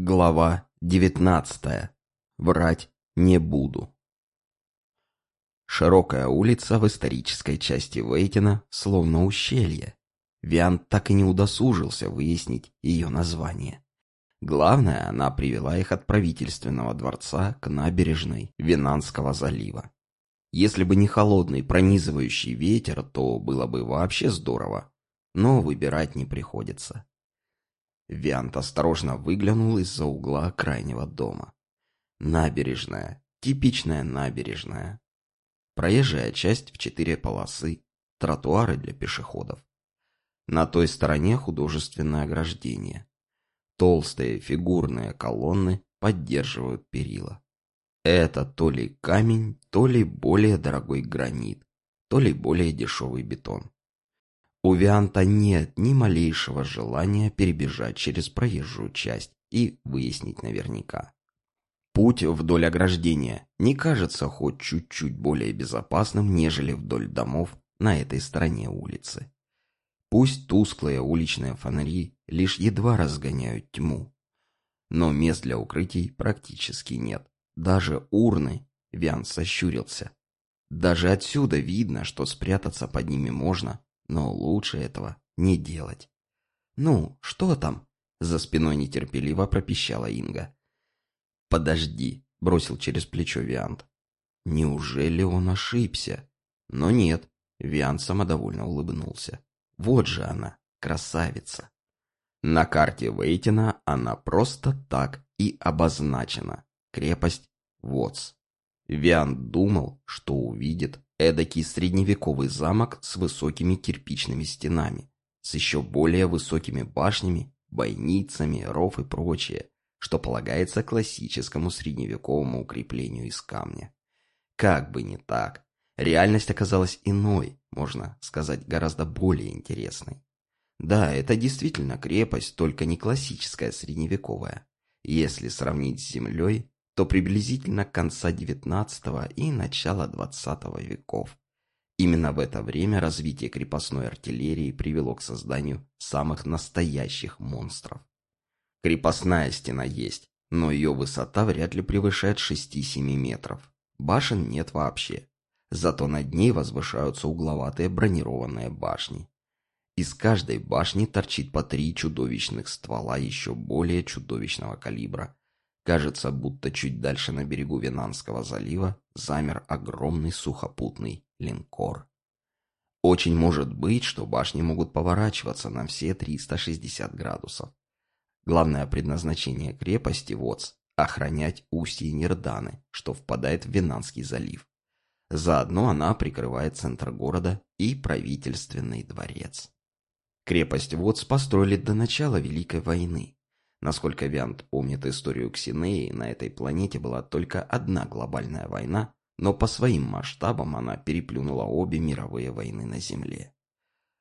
Глава девятнадцатая. Врать не буду. Широкая улица в исторической части Вейтина словно ущелье. Виан так и не удосужился выяснить ее название. Главное, она привела их от правительственного дворца к набережной Винанского залива. Если бы не холодный пронизывающий ветер, то было бы вообще здорово. Но выбирать не приходится. Виант осторожно выглянул из-за угла крайнего дома. Набережная. Типичная набережная. Проезжая часть в четыре полосы. Тротуары для пешеходов. На той стороне художественное ограждение. Толстые фигурные колонны поддерживают перила. Это то ли камень, то ли более дорогой гранит, то ли более дешевый бетон. У Вианта нет ни малейшего желания перебежать через проезжую часть и выяснить наверняка. Путь вдоль ограждения не кажется хоть чуть-чуть более безопасным, нежели вдоль домов на этой стороне улицы. Пусть тусклые уличные фонари лишь едва разгоняют тьму, но мест для укрытий практически нет. Даже урны, Виан сощурился. Даже отсюда видно, что спрятаться под ними можно, но лучше этого не делать. «Ну, что там?» — за спиной нетерпеливо пропищала Инга. «Подожди», — бросил через плечо Виант. «Неужели он ошибся?» «Но нет», — Виант самодовольно улыбнулся. «Вот же она, красавица!» На карте Вейтина она просто так и обозначена. Крепость Вотс. Виант думал, что увидит Эдакий средневековый замок с высокими кирпичными стенами, с еще более высокими башнями, бойницами, ров и прочее, что полагается классическому средневековому укреплению из камня. Как бы не так, реальность оказалась иной, можно сказать, гораздо более интересной. Да, это действительно крепость, только не классическая средневековая. Если сравнить с землей, то приблизительно конца XIX и начала XX веков. Именно в это время развитие крепостной артиллерии привело к созданию самых настоящих монстров. Крепостная стена есть, но ее высота вряд ли превышает 6-7 метров. Башен нет вообще. Зато над ней возвышаются угловатые бронированные башни. Из каждой башни торчит по три чудовищных ствола еще более чудовищного калибра, Кажется, будто чуть дальше на берегу Винанского залива замер огромный сухопутный линкор. Очень может быть, что башни могут поворачиваться на все 360 градусов. Главное предназначение крепости ВОЦ – охранять устье Нерданы, что впадает в Винанский залив. Заодно она прикрывает центр города и правительственный дворец. Крепость ВОЦ построили до начала Великой войны, Насколько Виант помнит историю Ксинеи, на этой планете была только одна глобальная война, но по своим масштабам она переплюнула обе мировые войны на Земле.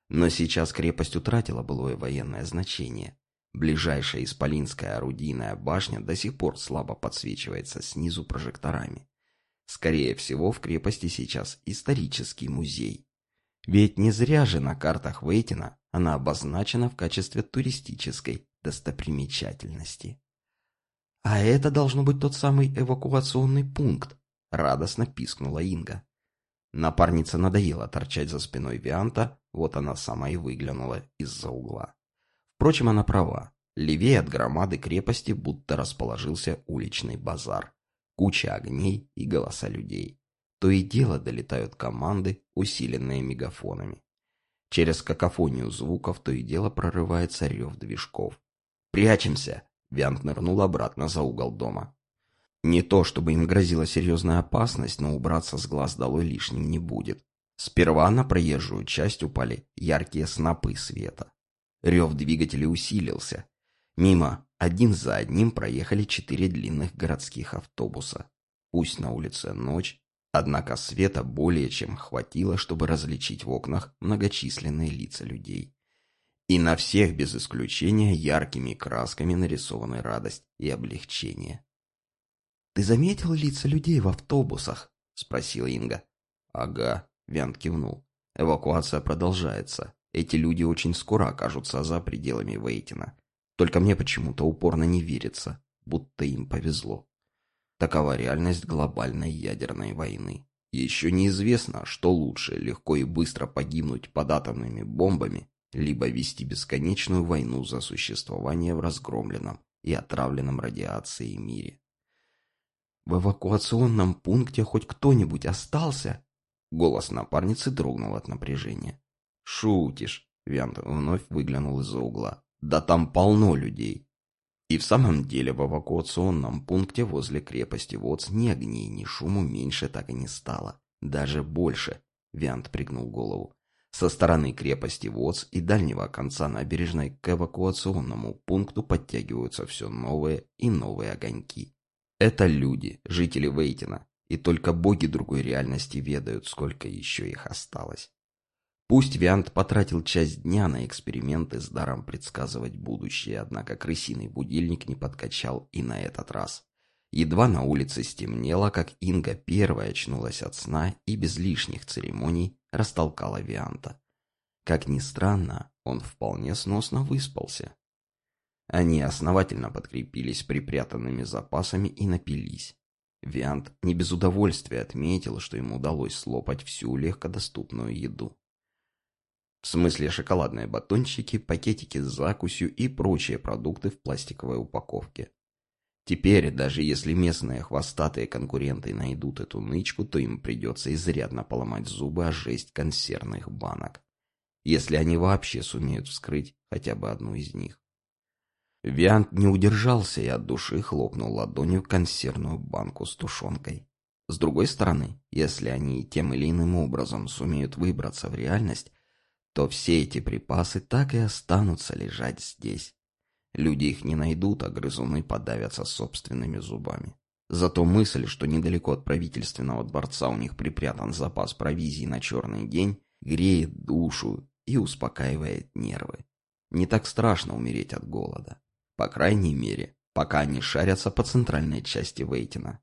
Но сейчас крепость утратила былое военное значение. Ближайшая исполинская орудийная башня до сих пор слабо подсвечивается снизу прожекторами. Скорее всего, в крепости сейчас исторический музей. Ведь не зря же на картах Вейтина она обозначена в качестве туристической достопримечательности. «А это должно быть тот самый эвакуационный пункт», — радостно пискнула Инга. Напарница надоела торчать за спиной Вианта, вот она сама и выглянула из-за угла. Впрочем, она права. Левее от громады крепости будто расположился уличный базар. Куча огней и голоса людей. То и дело долетают команды, усиленные мегафонами. Через какофонию звуков то и дело прорывается рев движков. «Прячемся!» Виант нырнул обратно за угол дома. Не то, чтобы им грозила серьезная опасность, но убраться с глаз долой лишним не будет. Сперва на проезжую часть упали яркие снопы света. Рев двигателя усилился. Мимо один за одним проехали четыре длинных городских автобуса. Пусть на улице ночь, однако света более чем хватило, чтобы различить в окнах многочисленные лица людей. И на всех без исключения яркими красками нарисованы радость и облегчение. «Ты заметил лица людей в автобусах?» — спросила Инга. «Ага», — Вян кивнул. «Эвакуация продолжается. Эти люди очень скоро окажутся за пределами Вейтина. Только мне почему-то упорно не верится. будто им повезло. Такова реальность глобальной ядерной войны. Еще неизвестно, что лучше, легко и быстро погибнуть под атомными бомбами, либо вести бесконечную войну за существование в разгромленном и отравленном радиацией мире. «В эвакуационном пункте хоть кто-нибудь остался?» Голос напарницы дрогнул от напряжения. «Шутишь!» — Вянт вновь выглянул из-за угла. «Да там полно людей!» И в самом деле в эвакуационном пункте возле крепости ВОЦ ни огней, ни шуму меньше так и не стало. Даже больше. Виант пригнул голову. Со стороны крепости ВОЦ и дальнего конца набережной к эвакуационному пункту подтягиваются все новые и новые огоньки. Это люди, жители Вейтина, и только боги другой реальности ведают, сколько еще их осталось. Пусть Виант потратил часть дня на эксперименты с даром предсказывать будущее, однако крысиный будильник не подкачал и на этот раз. Едва на улице стемнело, как Инга первая очнулась от сна и без лишних церемоний растолкала Вианта. Как ни странно, он вполне сносно выспался. Они основательно подкрепились припрятанными запасами и напились. Виант не без удовольствия отметил, что ему удалось слопать всю легкодоступную еду. В смысле шоколадные батончики, пакетики с закусью и прочие продукты в пластиковой упаковке. Теперь, даже если местные хвостатые конкуренты найдут эту нычку, то им придется изрядно поломать зубы о жесть консервных банок. Если они вообще сумеют вскрыть хотя бы одну из них. Виант не удержался и от души хлопнул ладонью консервную банку с тушенкой. С другой стороны, если они тем или иным образом сумеют выбраться в реальность, то все эти припасы так и останутся лежать здесь. Люди их не найдут, а грызуны подавятся собственными зубами. Зато мысль, что недалеко от правительственного дворца у них припрятан запас провизии на черный день, греет душу и успокаивает нервы. Не так страшно умереть от голода. По крайней мере, пока они шарятся по центральной части Вейтина.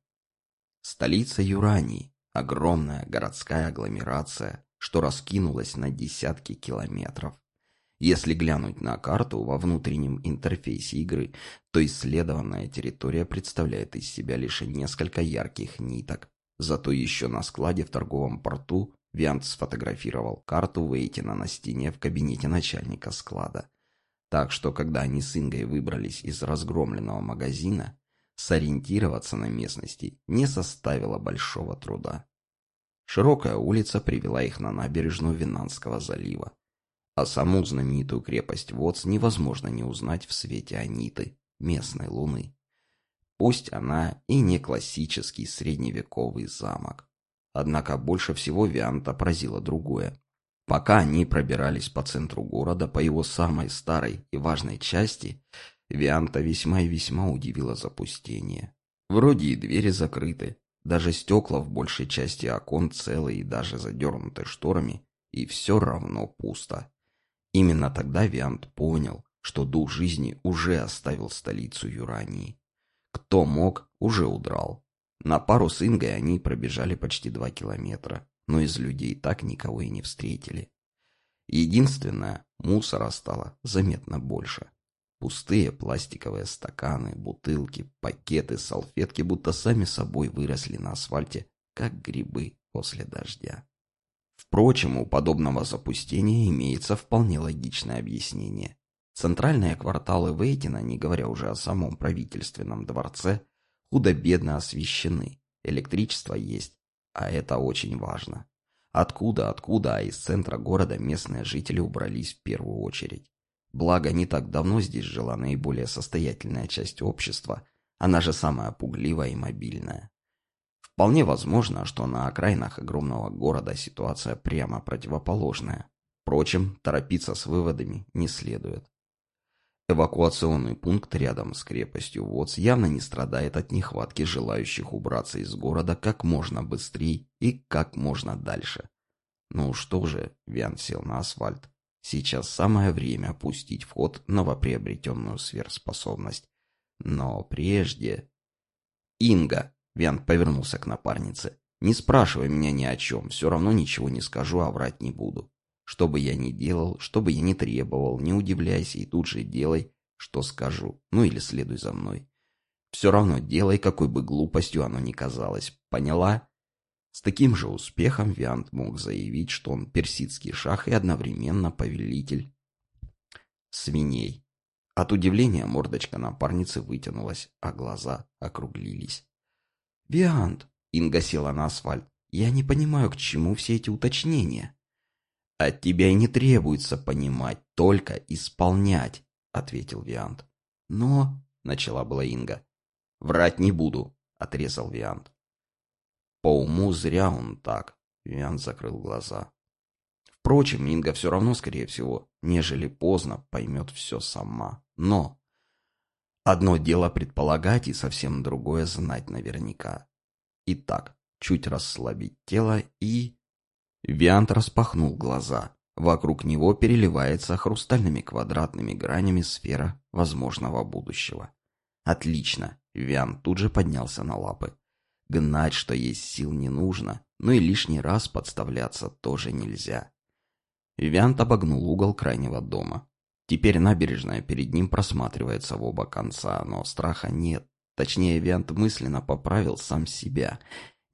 Столица Юрании, огромная городская агломерация, что раскинулось на десятки километров. Если глянуть на карту во внутреннем интерфейсе игры, то исследованная территория представляет из себя лишь несколько ярких ниток. Зато еще на складе в торговом порту Виант сфотографировал карту Вейтина на стене в кабинете начальника склада. Так что, когда они с Ингой выбрались из разгромленного магазина, сориентироваться на местности не составило большого труда. Широкая улица привела их на набережную Винанского залива. А саму знаменитую крепость Воц невозможно не узнать в свете Аниты, местной луны. Пусть она и не классический средневековый замок. Однако больше всего Вианта поразило другое. Пока они пробирались по центру города, по его самой старой и важной части, Вианта весьма и весьма удивило запустение. Вроде и двери закрыты, даже стекла в большей части окон целые и даже задернуты шторами, и все равно пусто. Именно тогда Виант понял, что дух жизни уже оставил столицу Юрании. Кто мог, уже удрал. На пару с Ингой они пробежали почти два километра, но из людей так никого и не встретили. Единственное, мусора стало заметно больше. Пустые пластиковые стаканы, бутылки, пакеты, салфетки будто сами собой выросли на асфальте, как грибы после дождя. Впрочем, у подобного запустения имеется вполне логичное объяснение. Центральные кварталы Вейтина, не говоря уже о самом правительственном дворце, худо-бедно освещены, электричество есть, а это очень важно. Откуда, откуда, а из центра города местные жители убрались в первую очередь. Благо, не так давно здесь жила наиболее состоятельная часть общества, она же самая пугливая и мобильная. Вполне возможно, что на окраинах огромного города ситуация прямо противоположная. Впрочем, торопиться с выводами не следует. Эвакуационный пункт рядом с крепостью ВОЦ явно не страдает от нехватки желающих убраться из города как можно быстрее и как можно дальше. Ну что же, Виан сел на асфальт. Сейчас самое время опустить вход в новоприобретенную сверхспособность. Но прежде... «Инга!» — Виан повернулся к напарнице. «Не спрашивай меня ни о чем, все равно ничего не скажу, а врать не буду. Что бы я ни делал, что бы я ни требовал, не удивляйся и тут же делай, что скажу, ну или следуй за мной. Все равно делай, какой бы глупостью оно ни казалось. Поняла? С таким же успехом Виант мог заявить, что он персидский шах и одновременно повелитель свиней. От удивления мордочка напарницы вытянулась, а глаза округлились. «Виант!» — Инга села на асфальт. «Я не понимаю, к чему все эти уточнения». «От тебя и не требуется понимать, только исполнять», — ответил Виант. «Но...» — начала была Инга. «Врать не буду», — отрезал Виант. По уму зря он так. Виант закрыл глаза. Впрочем, Инга все равно, скорее всего, нежели поздно, поймет все сама. Но одно дело предполагать и совсем другое знать наверняка. Итак, чуть расслабить тело и... Виант распахнул глаза. Вокруг него переливается хрустальными квадратными гранями сфера возможного будущего. Отлично. Виант тут же поднялся на лапы. Гнать, что есть сил, не нужно, но и лишний раз подставляться тоже нельзя. Виант обогнул угол крайнего дома. Теперь набережная перед ним просматривается в оба конца, но страха нет. Точнее, Виант мысленно поправил сам себя.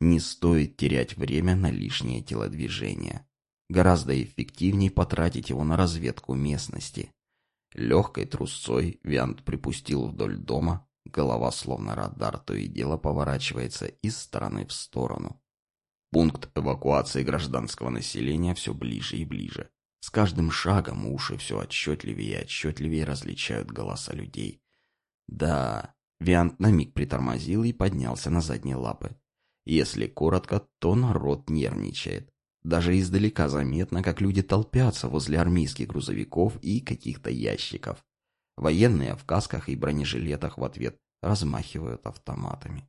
Не стоит терять время на лишнее телодвижение. Гораздо эффективнее потратить его на разведку местности. Легкой трусцой Виант припустил вдоль дома, голова словно радар то и дело поворачивается из стороны в сторону. Пункт эвакуации гражданского населения все ближе и ближе. С каждым шагом уши все отчетливее и отчетливее различают голоса людей. Да, Виант на миг притормозил и поднялся на задние лапы. Если коротко, то народ нервничает. Даже издалека заметно, как люди толпятся возле армейских грузовиков и каких-то ящиков. Военные в касках и бронежилетах в ответ размахивают автоматами.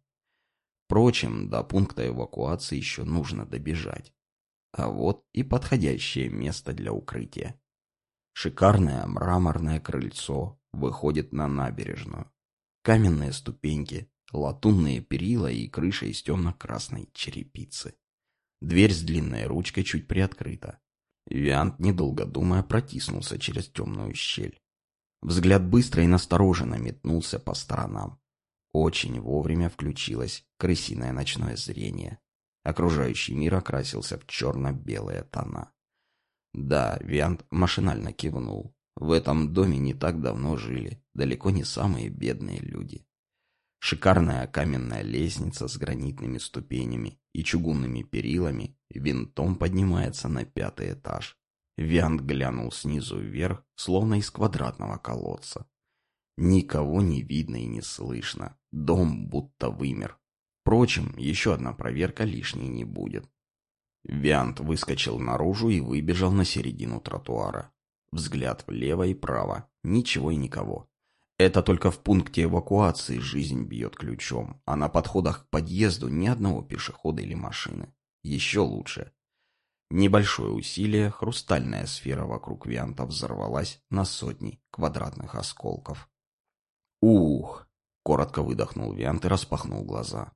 Впрочем, до пункта эвакуации еще нужно добежать. А вот и подходящее место для укрытия. Шикарное мраморное крыльцо выходит на набережную. Каменные ступеньки, латунные перила и крыша из темно-красной черепицы. Дверь с длинной ручкой чуть приоткрыта. Виант, недолго думая, протиснулся через темную щель. Взгляд быстро и настороженно метнулся по сторонам. Очень вовремя включилось крысиное ночное зрение. Окружающий мир окрасился в черно-белые тона. Да, Виант машинально кивнул. В этом доме не так давно жили, далеко не самые бедные люди. Шикарная каменная лестница с гранитными ступенями и чугунными перилами винтом поднимается на пятый этаж. Виант глянул снизу вверх, словно из квадратного колодца. Никого не видно и не слышно. Дом будто вымер. Впрочем, еще одна проверка лишней не будет. Виант выскочил наружу и выбежал на середину тротуара. Взгляд влево и право. Ничего и никого. Это только в пункте эвакуации жизнь бьет ключом, а на подходах к подъезду ни одного пешехода или машины. Еще лучше. Небольшое усилие, хрустальная сфера вокруг Вианта взорвалась на сотни квадратных осколков. «Ух!» — коротко выдохнул Виант и распахнул глаза.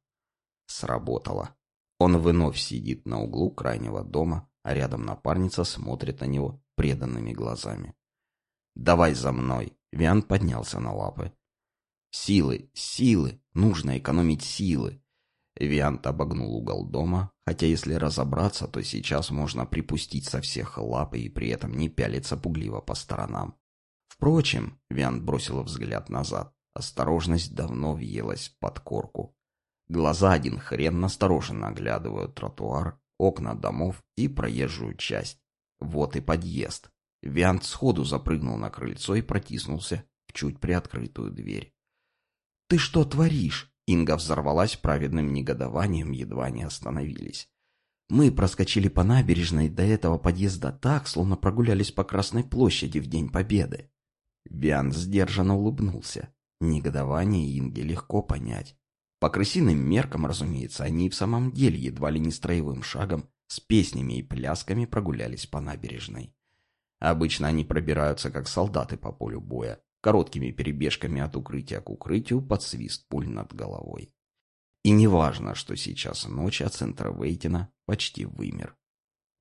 Сработало. Он вновь сидит на углу крайнего дома, а рядом напарница смотрит на него преданными глазами. «Давай за мной!» — Виант поднялся на лапы. «Силы, силы! Нужно экономить силы!» Виант обогнул угол дома, хотя если разобраться, то сейчас можно припустить со всех лап и при этом не пялиться пугливо по сторонам. Впрочем, Виант бросил взгляд назад. Осторожность давно въелась под корку. Глаза один хрен настороженно оглядывают тротуар, окна домов и проезжую часть. Вот и подъезд. Виант сходу запрыгнул на крыльцо и протиснулся в чуть приоткрытую дверь. «Ты что творишь?» Инга взорвалась праведным негодованием, едва не остановились. Мы проскочили по набережной до этого подъезда так, словно прогулялись по Красной площади в День Победы. Виан сдержанно улыбнулся. Негодование Инги легко понять. По крысиным меркам, разумеется, они и в самом деле едва ли не строевым шагом с песнями и плясками прогулялись по набережной. Обычно они пробираются как солдаты по полю боя, короткими перебежками от укрытия к укрытию под свист пуль над головой. И не важно, что сейчас ночь, а центр Вейтина почти вымер.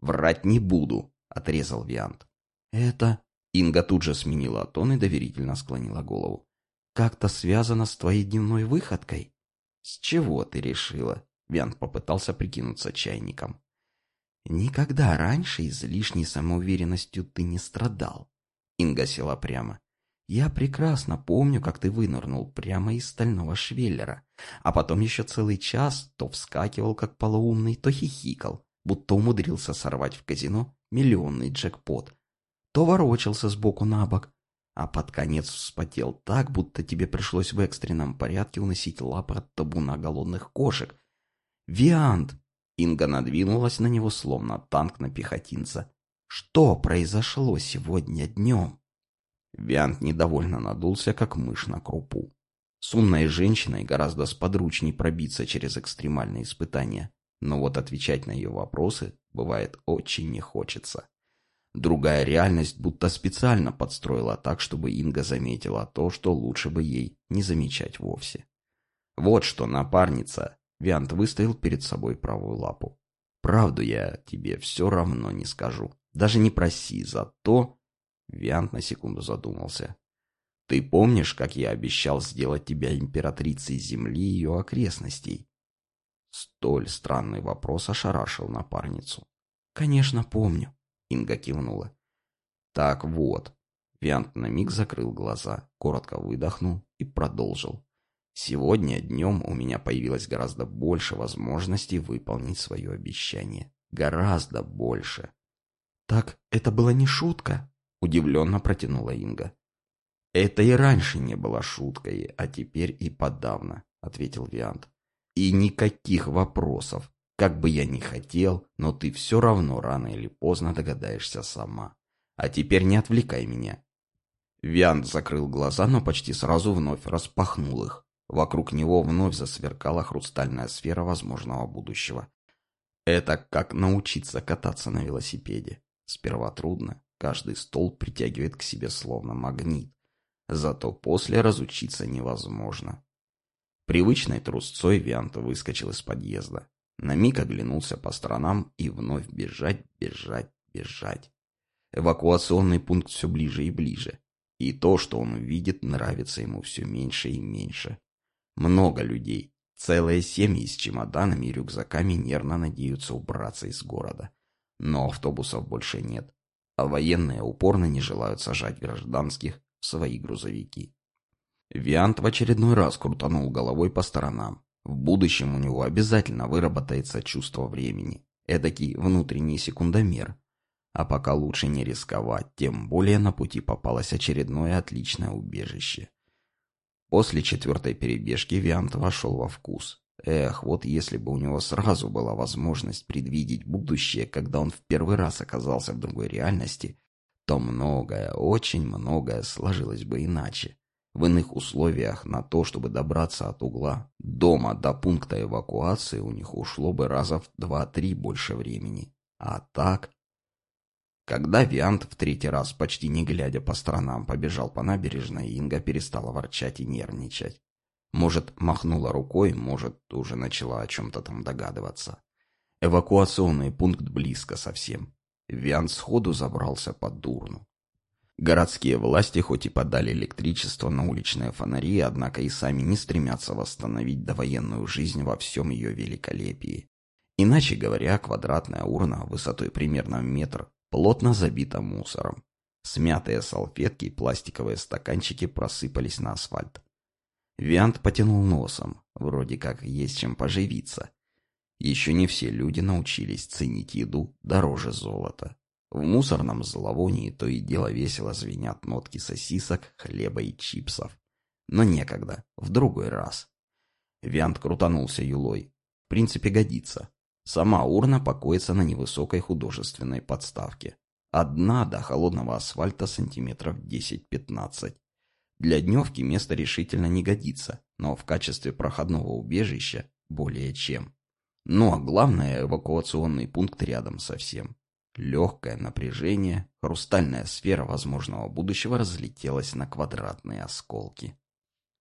«Врать не буду», — отрезал Виант. «Это...» Инга тут же сменила тон и доверительно склонила голову. как-то связано с твоей дневной выходкой? С чего ты решила? Виант попытался прикинуться чайником. Никогда раньше излишней самоуверенностью ты не страдал. Инга села прямо. Я прекрасно помню, как ты вынырнул прямо из стального швеллера, а потом еще целый час то вскакивал, как полоумный, то хихикал, будто умудрился сорвать в казино миллионный джекпот, то ворочался сбоку на бок, а под конец вспотел так, будто тебе пришлось в экстренном порядке уносить лапы от табуна голодных кошек. «Виант!» Инга надвинулась на него, словно танк на пехотинца. «Что произошло сегодня днем?» Виант недовольно надулся, как мышь на крупу. С умной женщиной гораздо сподручней пробиться через экстремальные испытания, но вот отвечать на ее вопросы бывает очень не хочется. Другая реальность будто специально подстроила так, чтобы Инга заметила то, что лучше бы ей не замечать вовсе. «Вот что, напарница!» Виант выставил перед собой правую лапу. «Правду я тебе все равно не скажу. Даже не проси за то, Виант на секунду задумался. «Ты помнишь, как я обещал сделать тебя императрицей Земли и ее окрестностей?» Столь странный вопрос ошарашил напарницу. «Конечно, помню», — Инга кивнула. «Так вот». Виант на миг закрыл глаза, коротко выдохнул и продолжил. «Сегодня днем у меня появилось гораздо больше возможностей выполнить свое обещание. Гораздо больше». «Так это была не шутка?» Удивленно протянула Инга. «Это и раньше не было шуткой, а теперь и подавно», — ответил Виант. «И никаких вопросов. Как бы я ни хотел, но ты все равно рано или поздно догадаешься сама. А теперь не отвлекай меня». Виант закрыл глаза, но почти сразу вновь распахнул их. Вокруг него вновь засверкала хрустальная сфера возможного будущего. Это как научиться кататься на велосипеде. Сперва трудно, Каждый стол притягивает к себе словно магнит. Зато после разучиться невозможно. Привычной трусцой Вианта выскочил из подъезда. На миг оглянулся по сторонам и вновь бежать, бежать, бежать. Эвакуационный пункт все ближе и ближе. И то, что он увидит, нравится ему все меньше и меньше. Много людей, целые семьи с чемоданами и рюкзаками нервно надеются убраться из города. Но автобусов больше нет а военные упорно не желают сажать гражданских в свои грузовики. Виант в очередной раз крутанул головой по сторонам. В будущем у него обязательно выработается чувство времени, эдакий внутренний секундомер. А пока лучше не рисковать, тем более на пути попалось очередное отличное убежище. После четвертой перебежки Виант вошел во вкус. Эх, вот если бы у него сразу была возможность предвидеть будущее, когда он в первый раз оказался в другой реальности, то многое, очень многое сложилось бы иначе. В иных условиях на то, чтобы добраться от угла дома до пункта эвакуации, у них ушло бы раза в два-три больше времени. А так... Когда Виант в третий раз, почти не глядя по сторонам, побежал по набережной, Инга перестала ворчать и нервничать. Может, махнула рукой, может, уже начала о чем-то там догадываться. Эвакуационный пункт близко совсем. Виан сходу забрался под дурну. Городские власти хоть и подали электричество на уличные фонари, однако и сами не стремятся восстановить довоенную жизнь во всем ее великолепии. Иначе говоря, квадратная урна высотой примерно метр плотно забита мусором. Смятые салфетки и пластиковые стаканчики просыпались на асфальт. Виант потянул носом, вроде как есть чем поживиться. Еще не все люди научились ценить еду дороже золота. В мусорном зловонии то и дело весело звенят нотки сосисок, хлеба и чипсов. Но некогда, в другой раз. Виант крутанулся юлой. В принципе, годится. Сама урна покоится на невысокой художественной подставке. Одна до холодного асфальта сантиметров 10-15. Для дневки место решительно не годится, но в качестве проходного убежища более чем. Ну а главное, эвакуационный пункт рядом совсем. Легкое напряжение, хрустальная сфера возможного будущего разлетелась на квадратные осколки.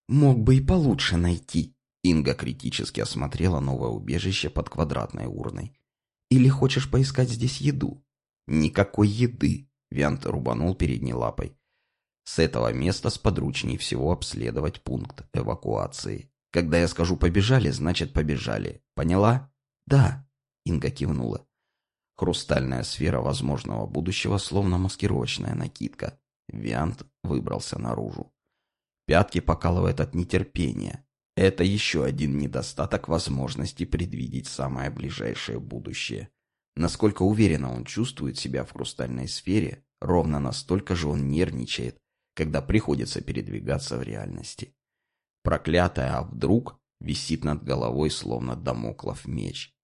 «Мог бы и получше найти», — Инга критически осмотрела новое убежище под квадратной урной. «Или хочешь поискать здесь еду?» «Никакой еды», — Виант рубанул передней лапой. С этого места сподручнее всего обследовать пункт эвакуации. Когда я скажу «побежали», значит «побежали». Поняла? Да, Инга кивнула. Хрустальная сфера возможного будущего, словно маскировочная накидка. Виант выбрался наружу. Пятки покалывает от нетерпения. Это еще один недостаток возможности предвидеть самое ближайшее будущее. Насколько уверенно он чувствует себя в хрустальной сфере, ровно настолько же он нервничает, когда приходится передвигаться в реальности. Проклятая, а вдруг висит над головой, словно домоклов меч.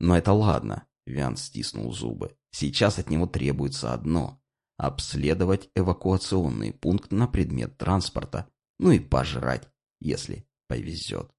Но это ладно, Виан стиснул зубы. Сейчас от него требуется одно – обследовать эвакуационный пункт на предмет транспорта, ну и пожрать, если повезет.